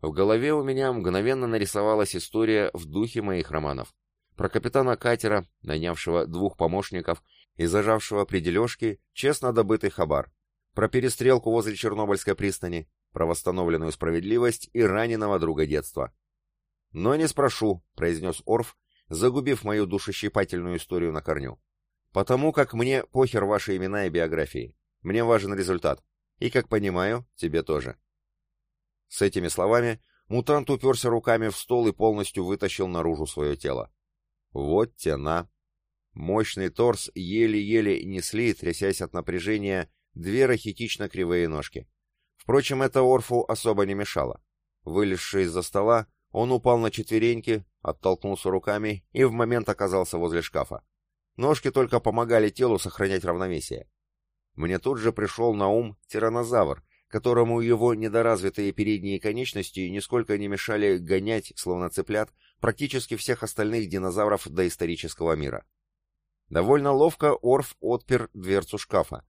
В голове у меня мгновенно нарисовалась история в духе моих романов. Про капитана катера, нанявшего двух помощников и зажавшего при дележке честно добытый хабар. Про перестрелку возле Чернобыльской пристани, про восстановленную справедливость и раненого друга детства. «Но не спрошу», — произнес Орф, загубив мою душещипательную историю на корню. «Потому как мне похер ваши имена и биографии. Мне важен результат. И, как понимаю, тебе тоже». С этими словами мутант уперся руками в стол и полностью вытащил наружу свое тело. Вот тена. Мощный торс еле-еле несли, трясясь от напряжения, две рахитично кривые ножки. Впрочем, это Орфу особо не мешало. Вылезший из-за стола, он упал на четвереньки, оттолкнулся руками и в момент оказался возле шкафа. Ножки только помогали телу сохранять равновесие. Мне тут же пришел на ум тиранозавр, которому его недоразвитые передние конечности нисколько не мешали гонять, словно цыплят, практически всех остальных динозавров доисторического мира. Довольно ловко Орф отпер дверцу шкафа.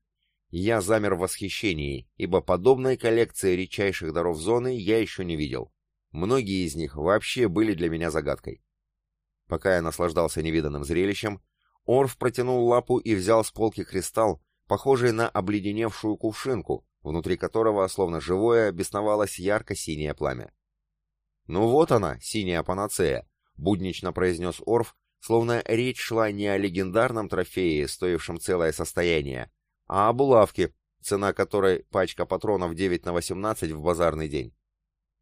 Я замер в восхищении, ибо подобной коллекции редчайших даров зоны я еще не видел. Многие из них вообще были для меня загадкой. Пока я наслаждался невиданным зрелищем, Орф протянул лапу и взял с полки кристалл, похожий на обледеневшую кувшинку, внутри которого, словно живое, бесновалось ярко-синее пламя. «Ну вот она, синяя панацея», — буднично произнес Орф, словно речь шла не о легендарном трофее, стоившем целое состояние, а о булавке, цена которой пачка патронов 9 на 18 в базарный день.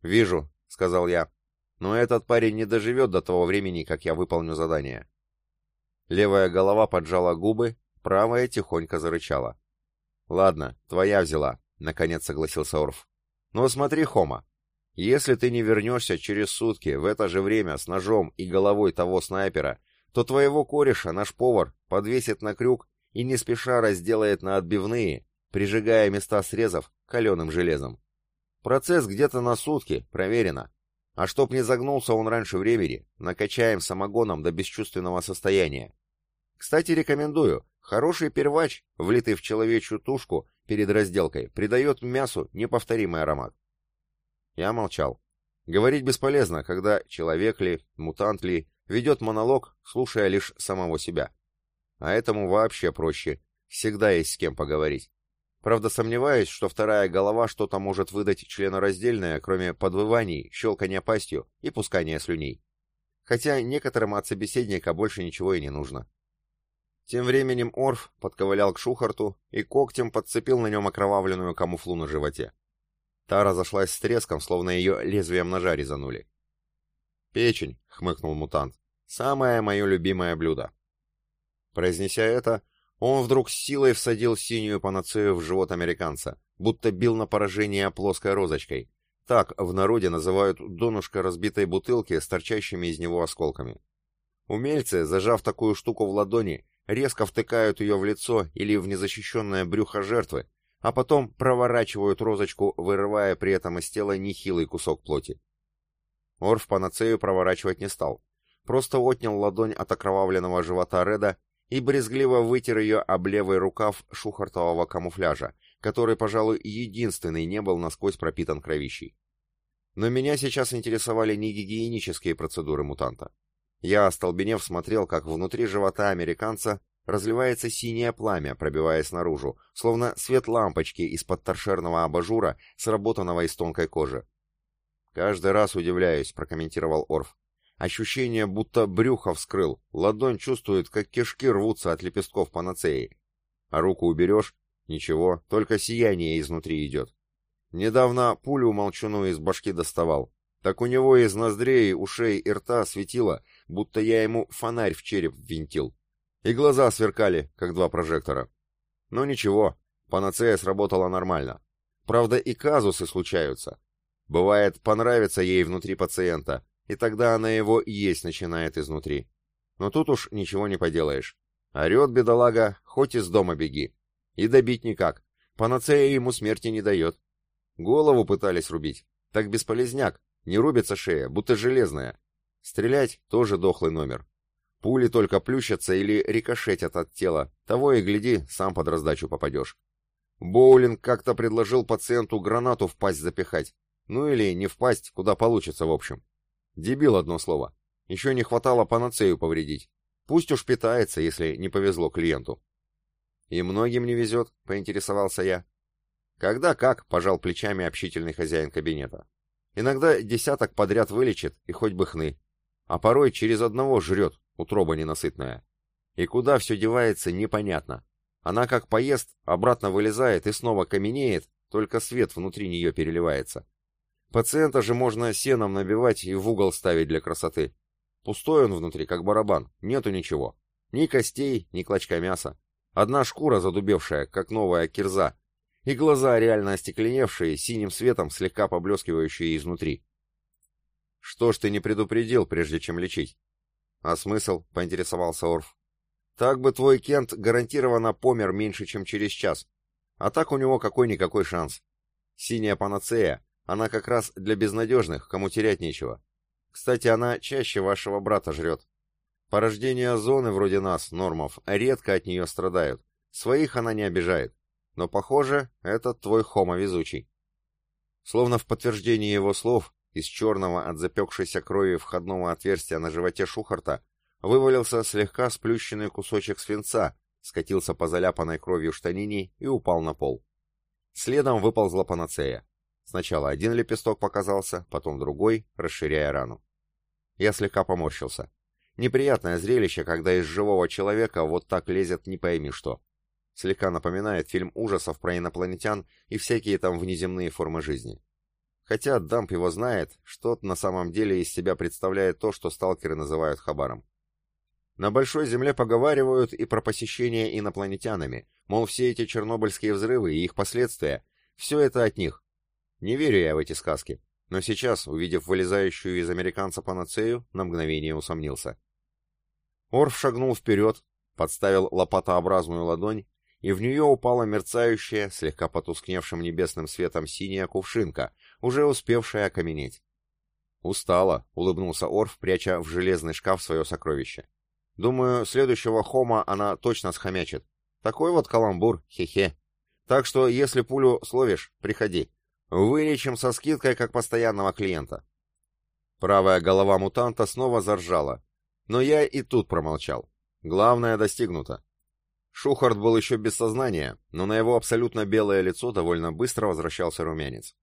«Вижу», — сказал я, — «но этот парень не доживет до того времени, как я выполню задание». Левая голова поджала губы, правая тихонько зарычала. «Ладно, твоя взяла», — наконец согласился Орф. «Но смотри, Хома, если ты не вернешься через сутки в это же время с ножом и головой того снайпера, то твоего кореша наш повар подвесит на крюк и не спеша разделает на отбивные, прижигая места срезов каленым железом. Процесс где-то на сутки, проверено. А чтоб не загнулся он раньше времени, накачаем самогоном до бесчувственного состояния. Кстати, рекомендую. Хороший первач, влитый в человечью тушку перед разделкой, придает мясу неповторимый аромат. Я молчал. Говорить бесполезно, когда человек ли, мутант ли, ведет монолог, слушая лишь самого себя. А этому вообще проще. Всегда есть с кем поговорить. Правда, сомневаюсь, что вторая голова что-то может выдать членораздельное, кроме подвываний, щелкания пастью и пускания слюней. Хотя некоторым от собеседника больше ничего и не нужно. Тем временем Орф подковылял к Шухарту и когтем подцепил на нем окровавленную камуфлу на животе. Та разошлась с треском, словно ее лезвием ножа резанули. «Печень», — хмыкнул мутант, — «самое мое любимое блюдо». Произнеся это, он вдруг силой всадил синюю панацею в живот американца, будто бил на поражение плоской розочкой. Так в народе называют донышко разбитой бутылки с торчащими из него осколками. Умельцы, зажав такую штуку в ладони, резко втыкают ее в лицо или в незащищенное брюхо жертвы, а потом проворачивают розочку, вырывая при этом из тела нехилый кусок плоти. Орф панацею проворачивать не стал. Просто отнял ладонь от окровавленного живота Реда и брезгливо вытер ее об левый рукав шухартового камуфляжа, который, пожалуй, единственный не был насквозь пропитан кровищей. Но меня сейчас интересовали не гигиенические процедуры мутанта. Я, остолбенев, смотрел, как внутри живота американца разливается синее пламя, пробиваясь наружу, словно свет лампочки из-под торшерного абажура, сработанного из тонкой кожи. «Каждый раз удивляюсь», — прокомментировал Орф. «Ощущение, будто брюхо вскрыл, ладонь чувствует, как кишки рвутся от лепестков панацеи. А руку уберешь — ничего, только сияние изнутри идет. Недавно пулю молчуну из башки доставал. Так у него из ноздрей, ушей и рта светило, будто я ему фонарь в череп ввинтил. И глаза сверкали, как два прожектора. Но ничего, панацея сработала нормально. Правда, и казусы случаются. Бывает, понравится ей внутри пациента, и тогда она его есть начинает изнутри. Но тут уж ничего не поделаешь. Орет бедолага, хоть из дома беги. И добить никак. Панацея ему смерти не дает. Голову пытались рубить. Так бесполезняк. Не рубится шея, будто железная. Стрелять тоже дохлый номер. Пули только плющатся или рикошетят от тела, того и гляди, сам под раздачу попадешь. Боулинг как-то предложил пациенту гранату в пасть запихать. Ну или не в пасть, куда получится в общем. Дебил одно слово. Еще не хватало панацею повредить. Пусть уж питается, если не повезло клиенту. И многим не везет, поинтересовался я. Когда как, пожал плечами общительный хозяин кабинета. Иногда десяток подряд вылечит, и хоть бы хны. А порой через одного жрет, утроба ненасытная. И куда все девается, непонятно. Она как поест, обратно вылезает и снова каменеет, только свет внутри нее переливается. Пациента же можно сеном набивать и в угол ставить для красоты. Пустой он внутри, как барабан, нету ничего. Ни костей, ни клочка мяса. Одна шкура задубевшая, как новая кирза, и глаза реально остекленевшие, синим светом слегка поблескивающие изнутри. «Что ж ты не предупредил, прежде чем лечить?» «А смысл?» — поинтересовался Орф. «Так бы твой Кент гарантированно помер меньше, чем через час. А так у него какой-никакой шанс. Синяя панацея, она как раз для безнадежных, кому терять нечего. Кстати, она чаще вашего брата жрет. Порождения зоны вроде нас, нормов, редко от нее страдают. Своих она не обижает. Но, похоже, это твой хома везучий. Словно в подтверждение его слов, из черного от запекшейся крови входного отверстия на животе Шухарта вывалился слегка сплющенный кусочек свинца, скатился по заляпанной кровью штанине и упал на пол. Следом выползла панацея. Сначала один лепесток показался, потом другой, расширяя рану. Я слегка поморщился. Неприятное зрелище, когда из живого человека вот так лезет не пойми что. Слегка напоминает фильм ужасов про инопланетян и всякие там внеземные формы жизни. Хотя Дамп его знает, что на самом деле из себя представляет то, что сталкеры называют хабаром. На Большой Земле поговаривают и про посещение инопланетянами, мол, все эти чернобыльские взрывы и их последствия, все это от них. Не верю я в эти сказки, но сейчас, увидев вылезающую из американца панацею, на мгновение усомнился. Орф шагнул вперед, подставил лопатообразную ладонь, и в нее упала мерцающая, слегка потускневшим небесным светом синяя кувшинка, уже успевшая окаменеть. «Устала», — улыбнулся Орф, пряча в железный шкаф свое сокровище. «Думаю, следующего хома она точно схомячит. Такой вот каламбур, хе-хе. Так что, если пулю словишь, приходи. Вылечим со скидкой, как постоянного клиента». Правая голова мутанта снова заржала, но я и тут промолчал. Главное достигнуто. Шухард был еще без сознания, но на его абсолютно белое лицо довольно быстро возвращался румянец.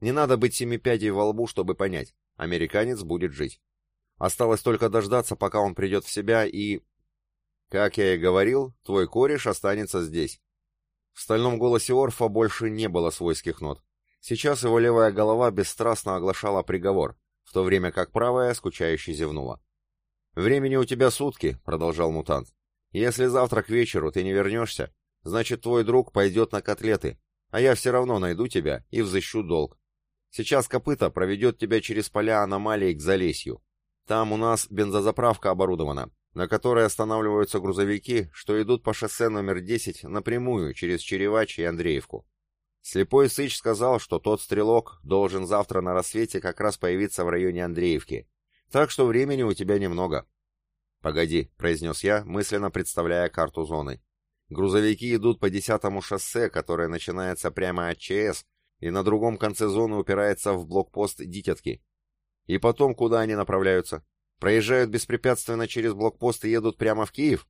Не надо быть семи пядей во лбу, чтобы понять, американец будет жить. Осталось только дождаться, пока он придет в себя и... Как я и говорил, твой кореш останется здесь. В стальном голосе Орфа больше не было свойских нот. Сейчас его левая голова бесстрастно оглашала приговор, в то время как правая скучающе зевнула. «Времени у тебя сутки», — продолжал мутант. «Если завтра к вечеру ты не вернешься, значит, твой друг пойдет на котлеты, а я все равно найду тебя и взыщу долг. Сейчас копыта проведет тебя через поля аномалий к Залесью. Там у нас бензозаправка оборудована, на которой останавливаются грузовики, что идут по шоссе номер 10 напрямую через Черевач и Андреевку. Слепой Сыч сказал, что тот стрелок должен завтра на рассвете как раз появиться в районе Андреевки, так что времени у тебя немного. Погоди, произнес я, мысленно представляя карту зоны. Грузовики идут по десятому шоссе, которое начинается прямо от ЧС, и на другом конце зоны упирается в блокпост Дитятки. И потом куда они направляются? Проезжают беспрепятственно через блокпост и едут прямо в Киев?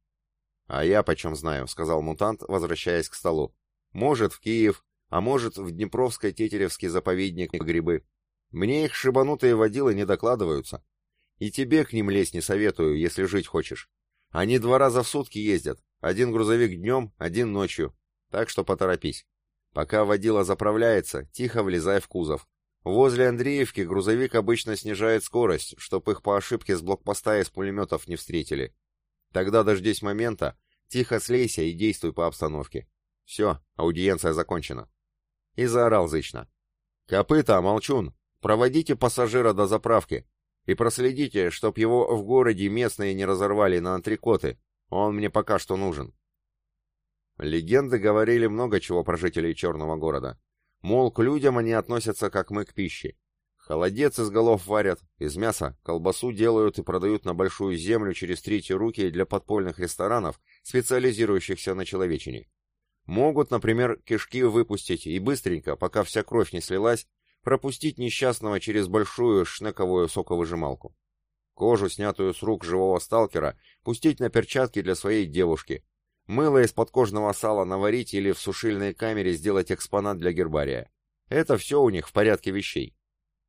А я почем знаю, сказал мутант, возвращаясь к столу. Может, в Киев, а может, в Днепровско-Тетеревский заповедник грибы. Мне их шибанутые водилы не докладываются. И тебе к ним лезть не советую, если жить хочешь. Они два раза в сутки ездят. Один грузовик днем, один ночью. Так что поторопись. Пока водила заправляется, тихо влезай в кузов. Возле Андреевки грузовик обычно снижает скорость, чтоб их по ошибке с блокпоста из пулеметов не встретили. Тогда дождись момента, тихо слейся и действуй по обстановке. Все, аудиенция закончена. И заорал зычно. «Копыта, молчун! Проводите пассажира до заправки. И проследите, чтоб его в городе местные не разорвали на антрикоты. Он мне пока что нужен. Легенды говорили много чего про жителей Черного города. Мол, к людям они относятся, как мы к пище. Холодец из голов варят, из мяса колбасу делают и продают на большую землю через третьи руки для подпольных ресторанов, специализирующихся на человечине. Могут, например, кишки выпустить и быстренько, пока вся кровь не слилась, пропустить несчастного через большую шнековую соковыжималку. Кожу, снятую с рук живого сталкера, пустить на перчатки для своей девушки. Мыло из подкожного сала наварить или в сушильной камере сделать экспонат для гербария. Это все у них в порядке вещей.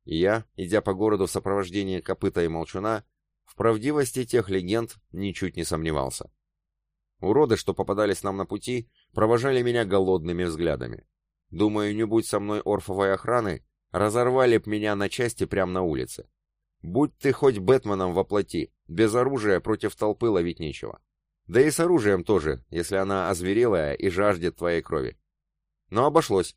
И я, идя по городу в сопровождении копыта и молчуна, в правдивости тех легенд ничуть не сомневался. Уроды, что попадались нам на пути, провожали меня голодными взглядами. Думаю, не будь со мной орфовой охраны, разорвали б меня на части прямо на улице. Будь ты хоть Бэтменом во плоти, без оружия против толпы ловить нечего. Да и с оружием тоже, если она озверелая и жаждет твоей крови. Но обошлось.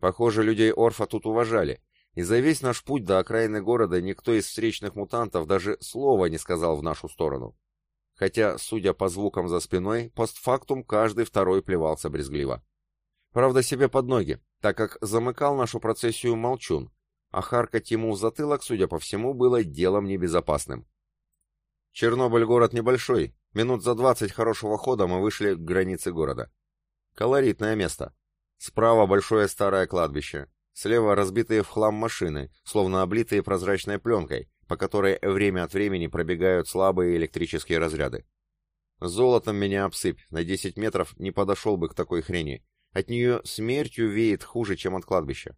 Похоже, людей Орфа тут уважали, и за весь наш путь до окраины города никто из встречных мутантов даже слова не сказал в нашу сторону. Хотя, судя по звукам за спиной, постфактум каждый второй плевался брезгливо. Правда, себе под ноги, так как замыкал нашу процессию молчун, а харкать ему в затылок, судя по всему, было делом небезопасным. Чернобыль город небольшой, минут за двадцать хорошего хода мы вышли к границе города. Колоритное место. Справа большое старое кладбище, слева разбитые в хлам машины, словно облитые прозрачной пленкой, по которой время от времени пробегают слабые электрические разряды. Золотом меня обсыпь, на 10 метров не подошел бы к такой хрени. От нее смертью веет хуже, чем от кладбища.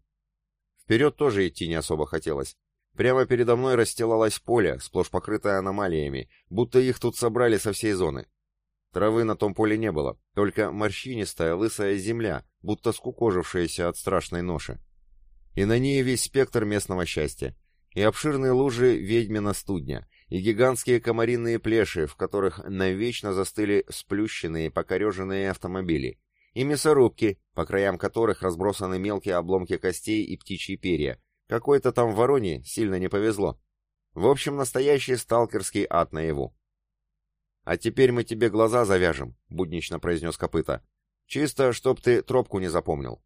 Вперед тоже идти не особо хотелось. Прямо передо мной расстилалось поле, сплошь покрытое аномалиями, будто их тут собрали со всей зоны. Травы на том поле не было, только морщинистая лысая земля, будто скукожившаяся от страшной ноши. И на ней весь спектр местного счастья, и обширные лужи ведьмина студня, и гигантские комариные плеши, в которых навечно застыли сплющенные, покореженные автомобили, и мясорубки, по краям которых разбросаны мелкие обломки костей и птичьи перья. Какой-то там вороне сильно не повезло. В общем, настоящий сталкерский ад наяву. «А теперь мы тебе глаза завяжем», — буднично произнес копыта. «Чисто, чтоб ты тропку не запомнил».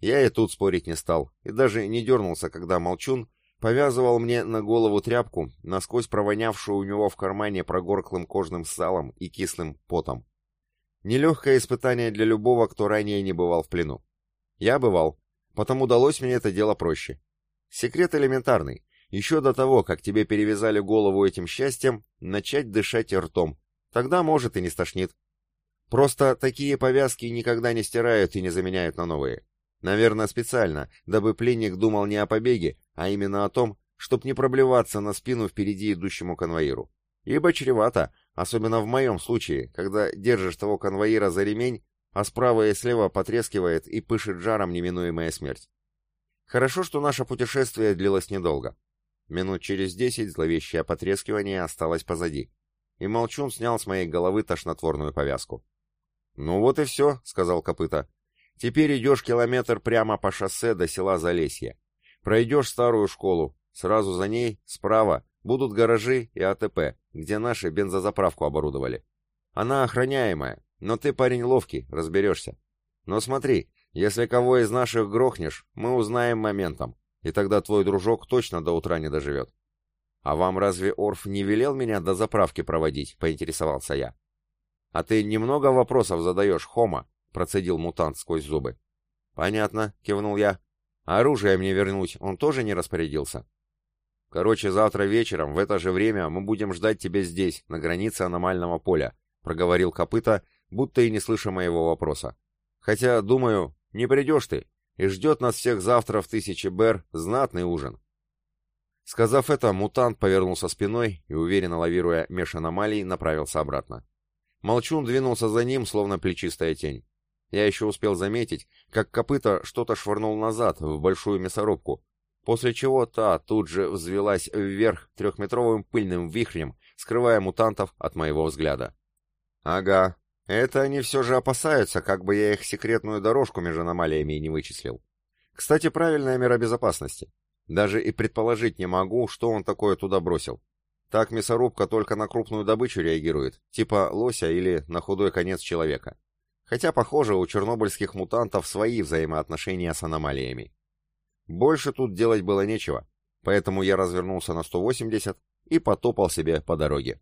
Я и тут спорить не стал, и даже не дернулся, когда молчун повязывал мне на голову тряпку, насквозь провонявшую у него в кармане прогорклым кожным салом и кислым потом. Нелегкое испытание для любого, кто ранее не бывал в плену. Я бывал, потому удалось мне это дело проще. Секрет элементарный. Еще до того, как тебе перевязали голову этим счастьем, начать дышать ртом. Тогда, может, и не стошнит. Просто такие повязки никогда не стирают и не заменяют на новые. Наверное, специально, дабы пленник думал не о побеге, а именно о том, чтоб не проблеваться на спину впереди идущему конвоиру. Ибо чревато, особенно в моем случае, когда держишь того конвоира за ремень, а справа и слева потрескивает и пышет жаром неминуемая смерть. Хорошо, что наше путешествие длилось недолго. Минут через десять зловещее потрескивание осталось позади, и Молчун снял с моей головы тошнотворную повязку. «Ну вот и все», — сказал Копыта. Теперь идешь километр прямо по шоссе до села Залесье. Пройдешь старую школу. Сразу за ней, справа, будут гаражи и АТП, где наши бензозаправку оборудовали. Она охраняемая, но ты парень ловкий, разберешься. Но смотри, если кого из наших грохнешь, мы узнаем моментом, и тогда твой дружок точно до утра не доживет. А вам разве Орф не велел меня до заправки проводить, поинтересовался я. А ты немного вопросов задаешь, Хома, процедил мутант сквозь зубы. «Понятно», — кивнул я. «А оружие мне вернуть он тоже не распорядился?» «Короче, завтра вечером в это же время мы будем ждать тебя здесь, на границе аномального поля», — проговорил копыта, будто и не слыша моего вопроса. «Хотя, думаю, не придешь ты, и ждет нас всех завтра в тысячи бер знатный ужин». Сказав это, мутант повернулся спиной и, уверенно лавируя меж аномалий, направился обратно. Молчун двинулся за ним, словно плечистая тень. Я еще успел заметить, как копыта что-то швырнул назад, в большую мясорубку, после чего та тут же взвелась вверх трехметровым пыльным вихрем, скрывая мутантов от моего взгляда. «Ага, это они все же опасаются, как бы я их секретную дорожку между аномалиями не вычислил. Кстати, правильная мера безопасности. Даже и предположить не могу, что он такое туда бросил. Так мясорубка только на крупную добычу реагирует, типа лося или на худой конец человека. Хотя, похоже, у чернобыльских мутантов свои взаимоотношения с аномалиями. Больше тут делать было нечего, поэтому я развернулся на 180 и потопал себе по дороге.